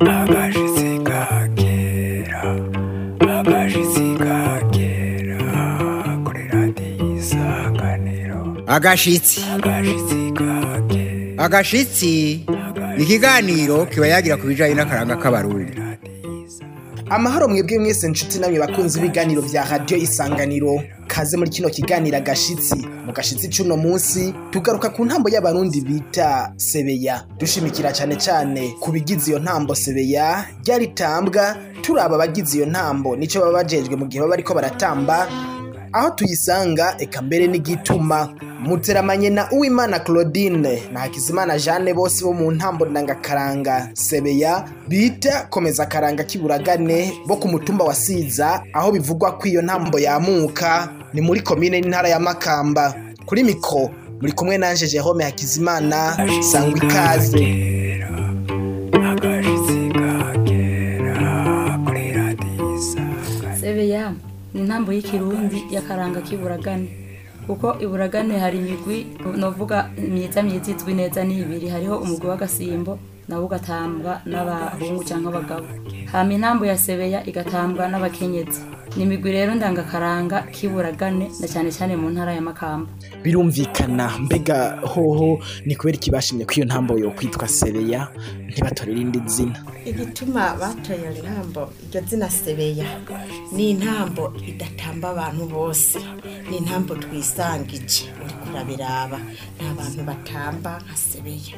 akajisi kakera akajisi kakera agashitsi agashitsi ni ikiganiro kiba yagira ku bijyanye n'akaranga k'abarundi amahoro mwebwe mwese nshuti namwe bakunze ibiganiro bya radiyo isanganiro kaze muri kino kiganiro agashitsi mu gashitsi cy'uno munsi tugaruka ku ntambo y'abarundi bita sebeya dushimikira cyane cyane ku bigize iyo ntambo sebeya ryaritambwa turaba abagize iyo ntambo nicyo baba bajejwe mu gihe baba ariko baratamba aho tuyisanga eka mbere n'igituma muteramanye na uwimana claudine na hakizimana jeanne bose bo mu ntambo ndangakaranga sebeya bita komeza karanga kiburagane bo ku mutumba wa siza aho bivugwa ko iyo ntambo yamuka ni muri komine n'intara ya makamba kuri Miko muri kumwe nanjye jerome hakizimana sangwa ikaze intambo y'ikirundi y'akaranga k'iburagane kuko iburagane hari imigwi novuga myiza myiza izwi neza n'ibiri hariho umugwi w'agasimbo nabo ugatambwa n'abahungu cyangwa abagabo hama intambu ya sebeya igatambwa n'abakenyezi ni imigwi rero ndangakaranga k'iburagane na cyane cyane mu ntara ya makamba birumvikana mbega hoho ni kubera ikibashimye ko iyo ntambo yo kwitwa sebeya ntibatore irindi zina igituma batoye iyo ntambo iryo zina sebeya ni intambo idatamba abantu bose ni intambo iki. turabiraba ni abantu batamba nka sebeya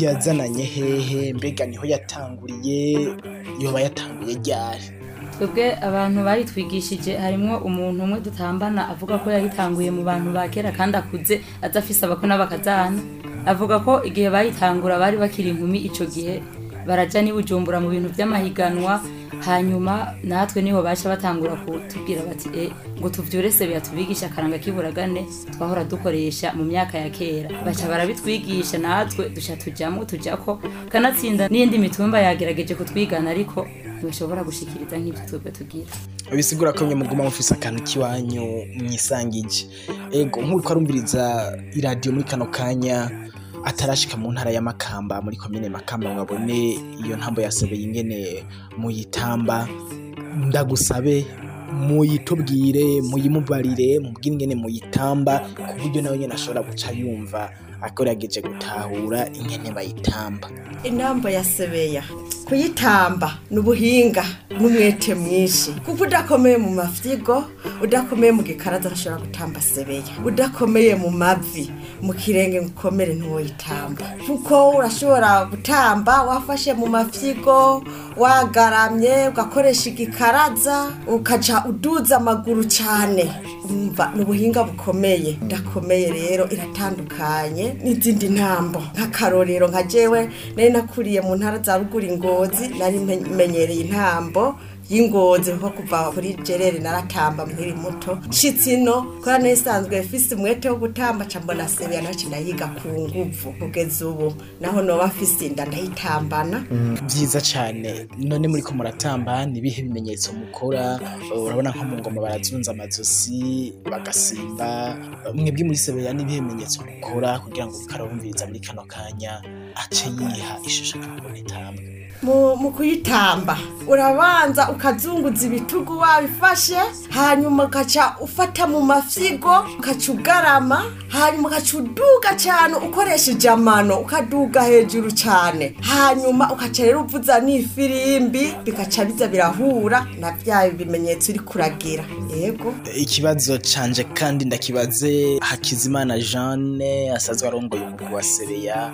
yazananye hehe mbega niho yatanguriye yoba yatanguye ryari twebwe abantu baritwigishije harimo umuntu umwe dutambana avuga ko yayitanguye mu bantu ba kera kandi akuze adafise abako n'abakazana avuga ko igihe bayitangura bari bakiri inkumi icyo gihe barajya n'ibujumbura mu bintu by'amahiganwa hanyuma natwe niho basha batangura kutubwira bati e ngo tubyure se biyatubigisha akaranga k'iburagane twahora dukoresha mu myaka ya kera baca barabitwigisha natwe dushya tujyamo tujya ko kanatsinda nindi mitumba yagerageje kutwigana ariko ntibashobora gushikiriza nk'ibyo twebwe tubwira bisigura ko muguma mufise akantu k'iwanyu mwisangiye ego nk'uko arumviriza iradiyo muri kano kanya atarashika mu ntara y'amakamba muri komine makamba ngo abone iyo ntambo yasebeye ingene muyitamba ndagusabe muyitubwire muyimubarire mubwire ingene muyitamba ku buryo nawe nyine ashobora guca yumva akorageje gutahura ingene bayitamba intambo ya sebeya kuyitamba ni ubuhinga n'umwete mwinshi kuko udakomeye mu mafyigo udakomeye mu gikaraza ashobora Sebeya. udakomeye mu mavi mu kirenge nkomere ntuwitamba kuko urashobora gutamba wafashe mu mafyigo wagaramye ugakoresha igikaraza ukaja uduza amaguru cyane umva ni ubuhinga bukomeye ndakomeye rero iratandukanye n'izindi ntambo nk'akarorero nka jewe nari nakuriye mu ntara za ruguru ingozi nari menyereye intambo y'ingozi nko kuva kuri gerere naratamba nkiri muto nshitse ino kubera n'isanzwe ifise umwete wo gutamba mbona sebeya ntacyo ndayiga ku nguvu kugeza ubu naho noba afise inda ndayitambana mm, byiza cyane none muri ko muratamba ibihe bimenyetso mukora urabona nko mu ngoma barazunze amazosi bagasimba mwebwe muri sebeya n'ibihe bimenyetso mukora kugira ngo bikarumviriza muri kano kanya ace yiha ishusho y'umuntu itambwe mu kuyitamba urabanza ukazunguza ibitugu wabifashe hanyuma ugaca ufata mu mafyigo ugaca ugarama hanyuma ugaca uduga cyane ukoresheje amano ukaduga hejuru cyane hanyuma ugaca rero uvuza n'ifirimbi bigaca biza birahura na bya bimenyetso uri kuragira yego ikibazo cyanje kandi ndakibaze hakizimana jeanne asanzwe arongoye umugwi wa sebeya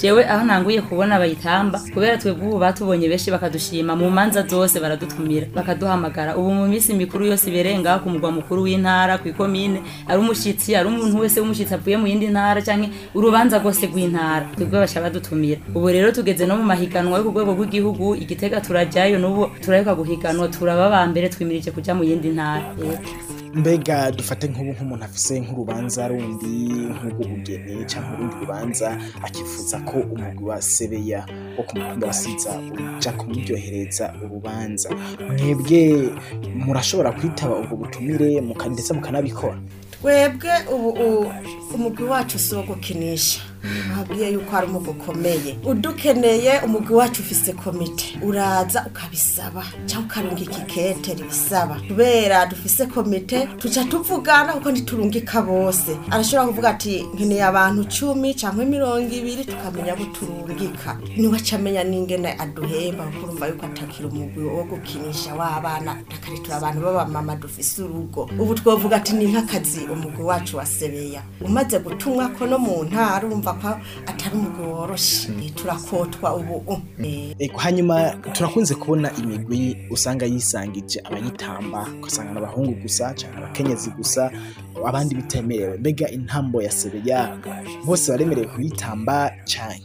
jewe aho ntanguye kubona bayitamba kubera twebwe ubu batubonye benshi bakadushima mu manza zose baradutumira bakaduhamagara ubu mu minsi mikuru yose iberengaho ku mugwa mukuru w'intara ku ikomine ari umushyitsi ari umuntu wese w'umushyitsi avuye mu yindi ntara cyangwa urubanza rwose rw'intara twebwe basha badutumira ubu rero tugeze no mu mahiganwa yo ku rwego rw'igihugu igitega turajyayo n'ubu turareka guhiganwa turaba ba mbere twimirije kujya mu yindi ntara mbega dufate nk'ubu nk'umuntu afise nk'urubanza rundi nk'ubugeni cyangwa urundi rubanza akifuza ko umugwi wa sebeya wo ku mutumba wasiza uja kumuryohereza urubanza mwebwe murashobora kwitaba ubwo butumire ndetse mukanabikora twebwe ubu umugwi wacu si uwo gukinisha ntabwiye yuko hari umugwi ukomeye udukeneye umugwi wacu ufise komite uraza ukabisaba cyangwa ukarunga ikikete ribisaba kubera dufise komite tuca tuvugana kuko ntiturungika bose arashobora kuvuga ati nkeneye abantu cumi cyangwa mirongo ibiri tukamenya abo turungika ntiwaca amenya n'ingene aduhemba kuko urumva yuko atakira umugwi wo gukinisha w'abana takaretura abantu b'abamama dufise urugo ubu twavuga ati ni nk'akazi umugwi wacu wasebeya umaze gutumwa ko no mu ntara urumva papa atari umugabo woroshye mm. turakotwa ubu mm. eh, hanyuma turakunze kubona imigwi usanga yisangije abayitamba ugasanga ni abahungu gusa cyangwa abakenyezi gusa abandi bitemerewe mbega intambo ya sebeya bose baremerewe kuyitamba cyane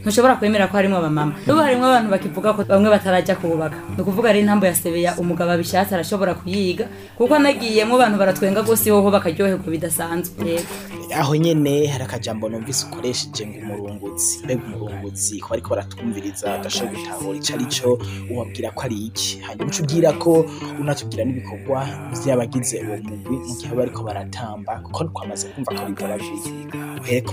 ntushobora kwemera ko harimo abamama n'ubu harimo abantu bakivuga ko bamwe batarajya kubaka ni ukuvuga ari intambo ya sebeya umugabo abishatse arashobora kuyiga kuko anagiyemo abantu baratwenga rwose hoho bakaryoherwa bidasanzwe aho nyine hari akajambo numvise ukoresheje ngo umurungutsi mbega umurungutsi ko ariko baratwumviriza adashobora gutahura icyo ari cyo ubabwira ko ari iki hanyuma uca ubwira ko unatubwira n'ibikorwa by'abagize uwo mugwi mu gihe bariko baratamba kuko twamaze kumva ko bigabajuye uhere ku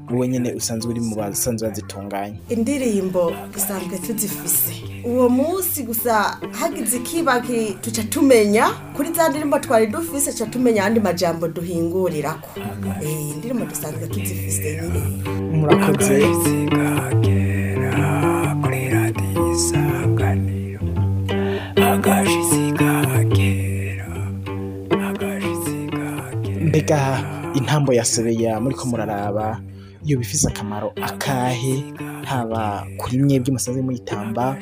wowe nyine usanzwe uri mu basanzwe bazitunganya indirimbo dusanzwe tuzifise uwo munsi gusa hagize ikibaki tuca tumenya kuri za ndirimbo twari dufise tuca tumenya andi majambo duhingurira ko eh, indirimbo dusanzwe tuzifise nyine murakoze kuri radiyo intambo ya sebeya muriko muraraba iyo bifise akamaro akahe haba kuri mwebwe musanzwe muyitamba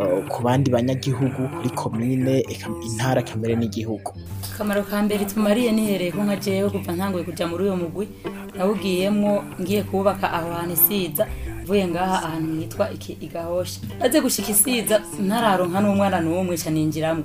eh, ku bandi banyagihugu kuri komine intara kamere n'igihugu akamaro ka mbere tumariye nihereye ko nka jewe kuva ntanguye muri uyu mugwi nawugiyemwo ngiye kubaka aho hantu isiza mvuye ngaha ahantu hitwa iki igahosha maze gushika isiza ntararonka n'umwana n'umwe ca ninjiramwo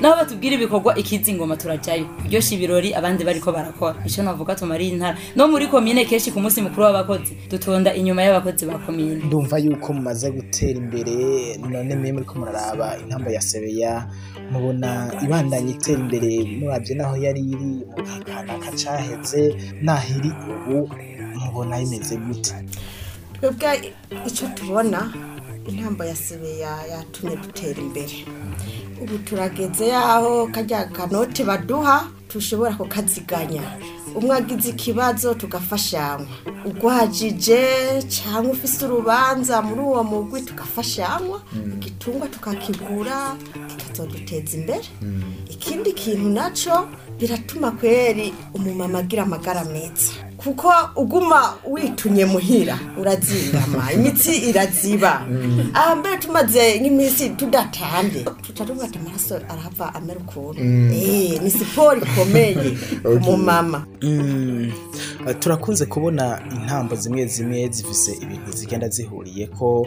naho batubwira ibikorwa ikizi ngoma turajyayo kuryoshya ibirori abandi bariko barakora icyo navuga tumariye intara no muri komine kenshi ku munsi mukuru w'abakozi dutonda inyuma y'abakozi ba komine ndumva yuko mumaze gutera imbere none mwemwe ko muraraba intamba ya Sebeya mubona ibandanye itera imbere murabye n'aho yari iri mu gihe n'aho iri ubu mubona imeze gute twebwe icyo tubona intambo ya sibe yatumye dutera imbere ubu turageze yaho kajya kanote baduha dushobora kukaziganya umwe agize ikibazo tugafashanywa ugwajije cyangwa ufise urubanza muri uwo mugwi tugafashanywa hmm. igitungwa tukakigura kikazoduteza imbere hmm. ikindi kintu nacyo biratuma kweri umumama agira amagara meza kuko uguma witunye muhira urazirama imitsi iraziba mm. aha mbere tumaze nk'iminsi tudatambe tuca amaraso arahava amera ukuntu mm. eh, ni siporo ikomeye umumama mm. turakunze kubona intambo zimwe zimwe zifise ibintu zigenda zihuriye ko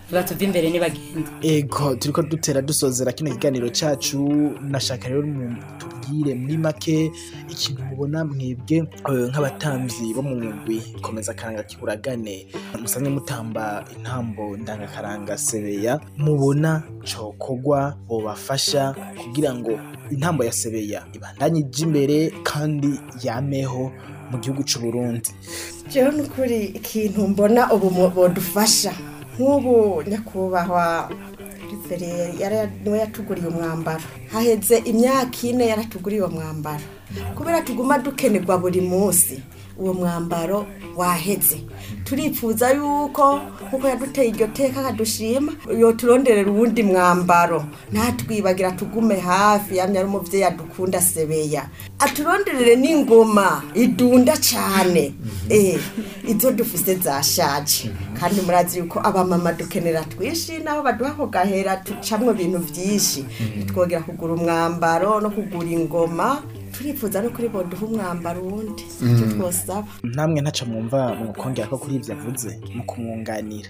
batuve imbere ntibagende ego turiko dutera dusozera kino kiganiro cyacu nashaka rero tubwire muri make ikintu mubona mwebwe eh, nk'abatamvyi bo mu mugwi komeza karanga kiwe uragane musange mutamba intambo ndangakaranga sebeya mubona cokogwa bobafasha kugira ngo intambo ya sebeya ibandanye ijya imbere kandi yameho mu gihugu cy'u Burundi jewe n'ukuri ikintu mbona ubu bodufasha nk'ubu nyakubahwa niwe yatuguriye umwambaro haheze imyaka ine yaratuguriye uwo mwambaro kubera tuguma dukenerwa buri munsi uwo mwambaro waheze turipfuza yuko kuko yaduteye iryo teka akadushima iyo turonderera uwundi mwambaro ntatwibagira tugume hafi yamye ari umubyeyi adukunda sebeya aturonderere n'ingoma idunda cyane mhm. eh, izo dufise zashaje mhm. kandi murazi yuko abamama dukenera twinshi naho baduha ako gahera ducamwo ibintu byinshi mhm. twongera kugura umwambaro no kugura ingoma turifuza no kuri bodo umwambaro wundi mm. ibyo twose aba ntamwe mwumva mwakongera ko kuri ibyo avuze mu kumwunganira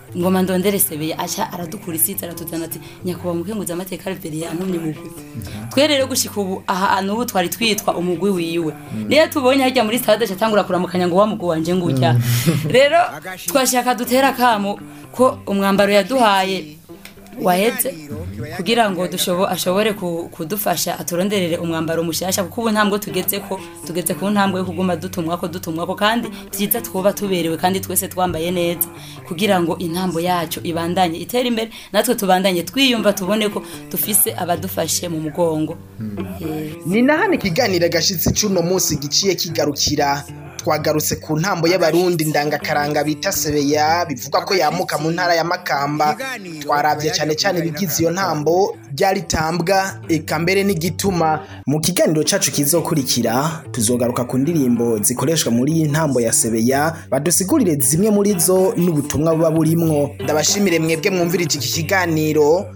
ngoma ndondere sebeye aca aradukura isitsi aratuzana ati nyakubahwa umukenguzi amateka alveri yantumye muguzi twe rero gushika ubu ahantu ubu twari twitwa umugwi wiwe niyo mm. tubonye harya muri stade atangura kuramukanya ngo wa mugwi wanje mm. rero twashaka dutera kamo ko umwambaro yaduhaye waheze kugira ngo ashobore kudufasha aturonderere umwambaro mushyashya kuko ubu ntabwo tugeze ko tugeze ku ntambwe yo kuguma dutumwa ko dutumwa ko kandi byiza twuba tuberewe kandi twese twambaye neza kugira ngo intambo yacu ibandanye itere imbere natwe tubandanye twiyumva tubone ko dufise abadufashe mu mugongo hmm. ni na hano ikiganiro gashyitsi cy'uno munsi giciye kigarukira twagarutse ku ntambo y'abarundi ndangakaranga bita sebeya bivuga ko yamuka mu ntara ya makamba twarabye cyane cyane ibigize iyo ntambo byaritambwa eka mbere n'igituma mu kiganiro cyacu kizokurikira tuzogaruka ku ndirimbo zikoreshwa muri iyi ntambo ya sebeya badusigurire zimwe muri zo n'ubutumwa buba burimwo ndabashimire mwebwe mwumvirije iki kiganiro